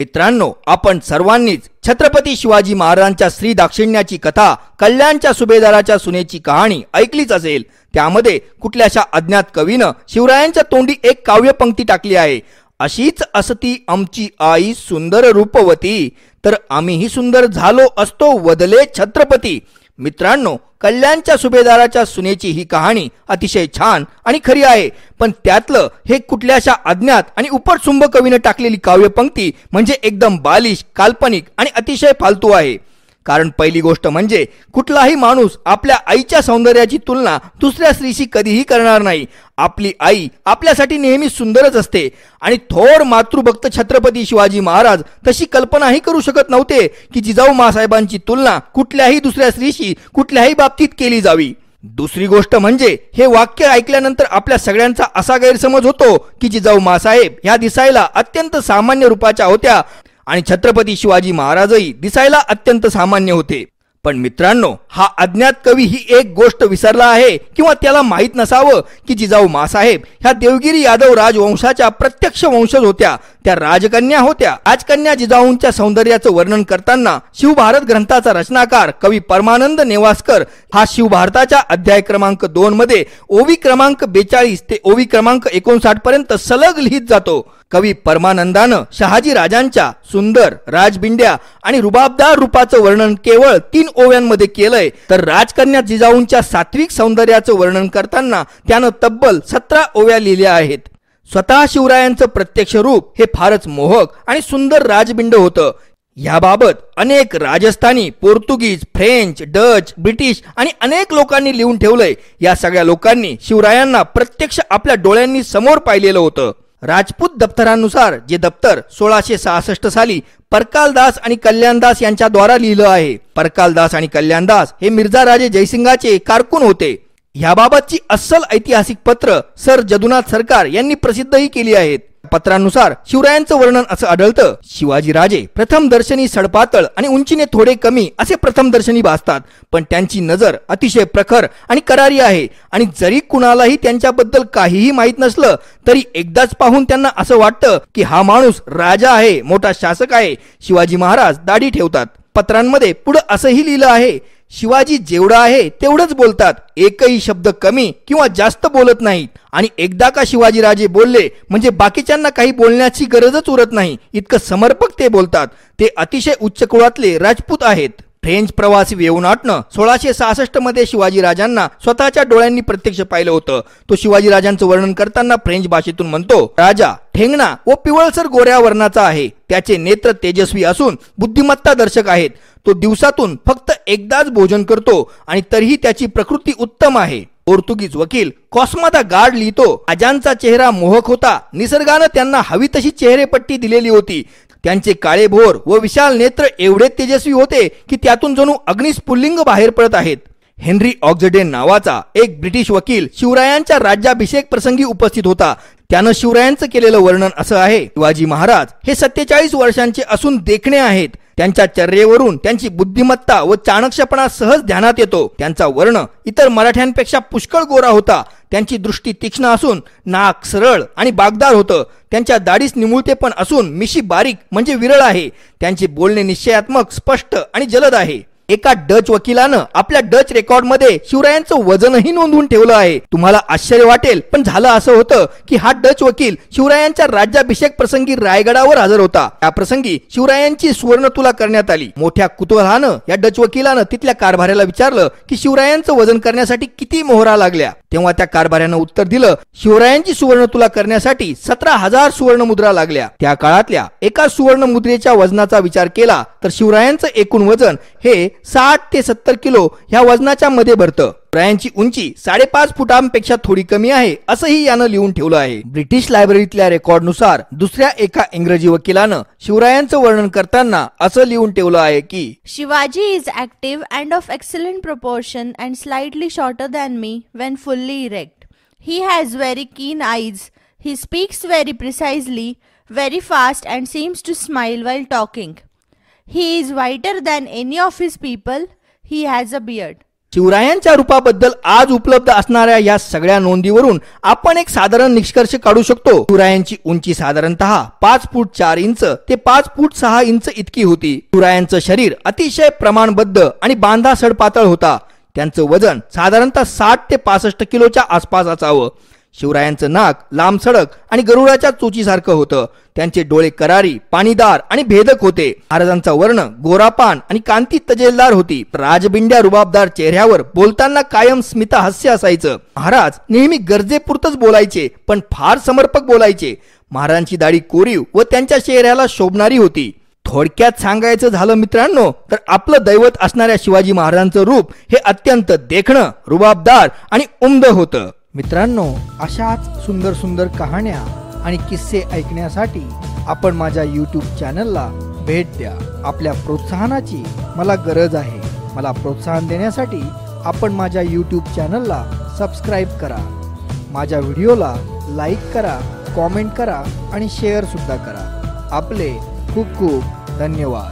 मित्रांनो आपण सर्वांनीच छत्रपती शिवाजी महाराजांच्या श्री दाक्षिण्याची कथा कल्याणच्या सुभेदाराच्या सुनेची कहाणी ऐकलीच असेल त्यामध्ये कुठल्याशा अज्ञात कवीनं शिवरायांच्या तोंडी एक काव्यपंक्ती टाकली आहे. अशीच असती आमची आई सुंदर रूपवती तर आम्हीही सुंदर झालो असतो वदले छत्रपती. मित्रांनो कल्याणच्या सुभेदाराच्या सुनेची ही कहाणी अतिशय छान आणि खरी आहे. पण त्यातलं हे कुठल्याशा अज्ञात आणि उपटसुंभ कवीने टाकलेली काव्यपंक्ती म्हणजे एकदम बालिश काल्पनिक आणि अतिशय फालतू आहे. कारण पहिली गोष्ट म्हणजे कुठलाही माणूस आपल्या आईच्या सौंदर्याची तुलना दुसऱ्या स्त्रीशी कधीही करणार नाही. आपली आई आपल्यासाठी नेहमी सुंदरच असते. आणि थोर मातृभक्त छत्रपती शिवाजी महाराज तशी कल्पनाही करू शकत नव्हते की जिजाऊ मासाहेबांची तुलना कुठल्याही दुसऱ्या स्त्रीशी कुठल्याही बाबतीत केली जावी. दुसरी गोष्ट म्हणजे हे वाक्य ऐकल्यानंतर आपल्या सगळ्यांचा असा गैरसमज होतो की जिजाऊ मासाहेब ह्या दिसायला अत्यंत सामान्य रूपाच्या होत्या. आणि छत्रपती शिवाजी महाराजही दिसायला अत्यंत सामान्य होते. पण मित्रांनो हा अज्ञात कवी ही एक गोष्ट विसरला आहे किंवा त्याला माहीत नसावं की जिजाऊ मासाहेब ह्या देवगिरी यादव राजवंशाच्या प्रत्यक्ष वंशज होत्या त्या राजकन्या होत्या. राजकन्या जिजाऊंच्या सौंदर्याचं वर्णन करताना शिवभारत ग्रंथाचा रचनाकार कवी परमानंद नेवासकर हा शिवभारताच्या अध्याय क्रमांक दोन मध्ये ओवी क्रमांक बेचाळीस ते ओवी क्रमांक एकोणसाठ पर्यंत सलग लिहित जातो. कवी परमानंदानं शहाजी राजांच्या सुंदर राजबिंड्या आणि रुबाबदार रूपाचं वर्णन केवळ तीन ओव्यांमध्ये केलंय. तर राजकन्या जिजाऊंच्या सात्विक सौंदर्याचं वर्णन करताना त्यानं तब्बल सतरा ओव्या लिहिल्या आहेत. स्वतः शिवरायांचं प्रत्यक्ष रूप हे फारच मोहक आणि सुंदर राजबिंड होतं. याबाबत अनेक राजस्थानी पोर्तुगीज फ्रेंच डच ब्रिटिश आणि अनेक लोकांनी लिहून ठेवलंय. या सगळ्या लोकांनी शिवरायांना प्रत्यक्ष आपल्या डोळ्यांनी समोर पाहिलेलं होतं. राजपूत दप्तरानुसार जे दप्तर सोळाशे सहासष्ट साली परकालदास आणि कल्याणदास यांच्या द्वारा लिहिलं आहे. परकालदास आणि कल्याणदास हे मिर्झा राजे जयसिंगाचे कारकून होते. याबाबतची अस्सल ऐतिहासिक पत्र सर जदुनाथ सरकार यांनी प्रसिद्धही केली आहेत. पत्रानुसार शिवरायांचं वर्णन असं आढळतं. शिवाजी राजे प्रथम दर्शनी सडपातळ आणि उंचीने थोडे कमी असे प्रथम दर्शनी भासतात. पण त्यांची नजर अतिशय प्रखर आणि करारी आहे. आणि जरी कुणालाही त्यांच्याबद्दल काहीही माहीत नसलं तरी एकदाच पाहून त्यांना असं वाटतं की हा माणूस राजा आहे मोठा शासक आहे. शिवाजी महाराज दाढी ठेवतात. पत्रांमध्ये पुढं असंही लिहिलं आहे शिवाजी जेवढं आहे तेवढंच बोलतात. एकही शब्द कमी किंवा जास्त बोलत नाहीत. आणि एकदा का शिवाजीराजे बोलले म्हणजे बाकीच्यांना काही बोलण्याची गरजच उरत नाही. इतकं समर्पक ते बोलतात. ते अतिशय उच्च कुळातले राजपूत आहेत. फ्रेंच प्रवासी वेवनाटनं सोळाशे सहासष्टमध्ये शिवाजीराजांना स्वतःच्या डोळ्यांनी प्रत्यक्ष पाहिलं होतं. तो शिवाजीराजांचं वर्णन करताना फ्रेंच भाषेतून म्हणतो राजा ठेंगणा व पिवळसर गोऱ्या वर्णाचा आहे. त्याचे नेत्र तेजस्वी असून बुद्धिमत्ता दर्शक आहेत. तो दिवसातून फक्त एकदाच भोजन करतो आणि तरीही त्याची प्रकृती उत्तम आहे. पोर्तुगीज वकील कॉस्मादा गार्ड लिहितो राजांचा चेहरा मोहक होता. निसर्गानं त्यांना हवी तशी चेहरेपट्टी दिलेली होती. त्यांचे काळे भोर व विशाल नेत्र एवढे तेजस्वी होते की त्यातून जणू अग्निस्फुल्लिंग बाहेर पडत आहेत. हेनरी ऑक्झडेन नावाचा एक ब्रिटिश वकील शिवरायांच्या राज्याभिषेक प्रसंगी उपस्थित होता. त्यानं शिवरायांचं केलेलं वर्णन असं आहे. शिवाजी महाराज हे सत्तेचाळीस वर्षांचे असून देखणे आहेत. त्यांच्या चर्येवरून त्यांची बुद्धिमत्ता व चाणक्षपणा सहज ध्यानात येतो. त्यांचा वर्ण इतर मराठ्यांपेक्षा पुष्कळ गोरा होता. त्यांची दृष्टी तीक्ष्ण असून नाक सरळ आणि बागदार होतं. त्यांच्या दाढीस निमुळते पण असून मिशी बारीक म्हणजे विरळ आहे. त्यांचे बोलणे निश्चयात्मक स्पष्ट आणि जलद आहे. एका डच वकिलानं आपल्या डच रेकॉर्डमध्ये शिवरायांचं वजनही नोंदवून ठेवलं आहे. तुम्हाला आश्चर्य वाटेल पण झालं असं होतं की हा डच वकील शिवरायांच्या राज्याभिषेक प्रसंगी रायगडावर हजर होता. त्या प्रसंगी शिवरायांची सुवर्ण तुला करण्यात आली. मोठ्या कुतूहलानं या डच वकिलानं तिथल्या कारभाऱ्याला विचारलं की शिवरायांचं वजन करण्यासाठी किती मोहरा लागल्या? तेव्हा त्या कारभाऱ्यानं उत्तर दिलं शिवरायांची सुवर्ण तुला करण्यासाठी सतरा हजार सुवर्ण मुद्रा लागल्या. त्या काळातल्या एका सुवर्ण मुद्रेच्या वजनाचा विचार केला तर शिवरायांचं एकूण वजन हे साठ ते सत्तर किलो ह्या वजनाच्या मध्ये भरतं. रायांची उंची साडेपाच फुटांपेक्षा थोडी कमी आहे असंही यानं लिहून ठेवलं आहे. ब्रिटिश लायब्ररीतल्या रेकॉर्डनुसार दुसऱ्या एका इंग्रजी वकिलानं शिवरायांचं वर्णन करताना असं लिहून ठेवलं आहे की Shivaji is active and of excellent proportion and slightly shorter than me when fully erect he has very keen eyes he speaks very precisely very fast and seems to smile while talking he is whiter than any of his people he has a beard शिवरायांच्या रूपाबद्दल आज उपलब्ध असणाऱ्या या सगळ्या नोंदीवरून आपण एक साधारण निष्कर्ष काढू शकतो. शिवरायांची उंची साधारणतः पाच फूट चार इंच ते पाच फूट सहा इंच इतकी होती. शिवरायांचं शरीर अतिशय प्रमाणबद्ध आणि बांधा सडपातळ होता. त्यांचं वजन साधारणतः साठ ते पासष्ट किलोच्या आसपास असावं. शिवरायांचं नाक लांब सडक आणि गरुडाच्या चोचीसारखं होतं. त्यांचे डोळे करारी पाणीदार आणि भेदक होते. महाराजांचा वर्ण गोरापान आणि कांती तजेलदार होती. राजबिंड्या रुबाबदार चेहऱ्यावर बोलताना कायम स्मिता हास्य असायचं. महाराज नेहमी गरजेपुरतच बोलायचे पण फार समर्पक बोलायचे. महाराजांची दाढी कोरीव व त्यांच्या चेहऱ्याला शोभणारी होती. थोडक्यात सांगायचं झालं मित्रांनो तर आपलं दैवत असणाऱ्या शिवाजी महाराजांचं रूप हे अत्यंत देखणं रुबाबदार आणि उमद होतं. मित्रांनो अशाच सुंदर सुंदर कहाण्या आणि किस्से ऐकण्यासाठी आपण माझ्या यूट्यूब चॅनलला भेट द्या. आपल्या प्रोत्साहनाची मला गरज आहे. मला प्रोत्साहन देण्यासाठी आपण माझ्या यूट्यूब चॅनलला सबस्क्राईब करा. माझ्या व्हिडिओला लाईक करा कॉमेंट करा आणि शेअरसुद्धा करा. आपले खूप खूप धन्यवाद.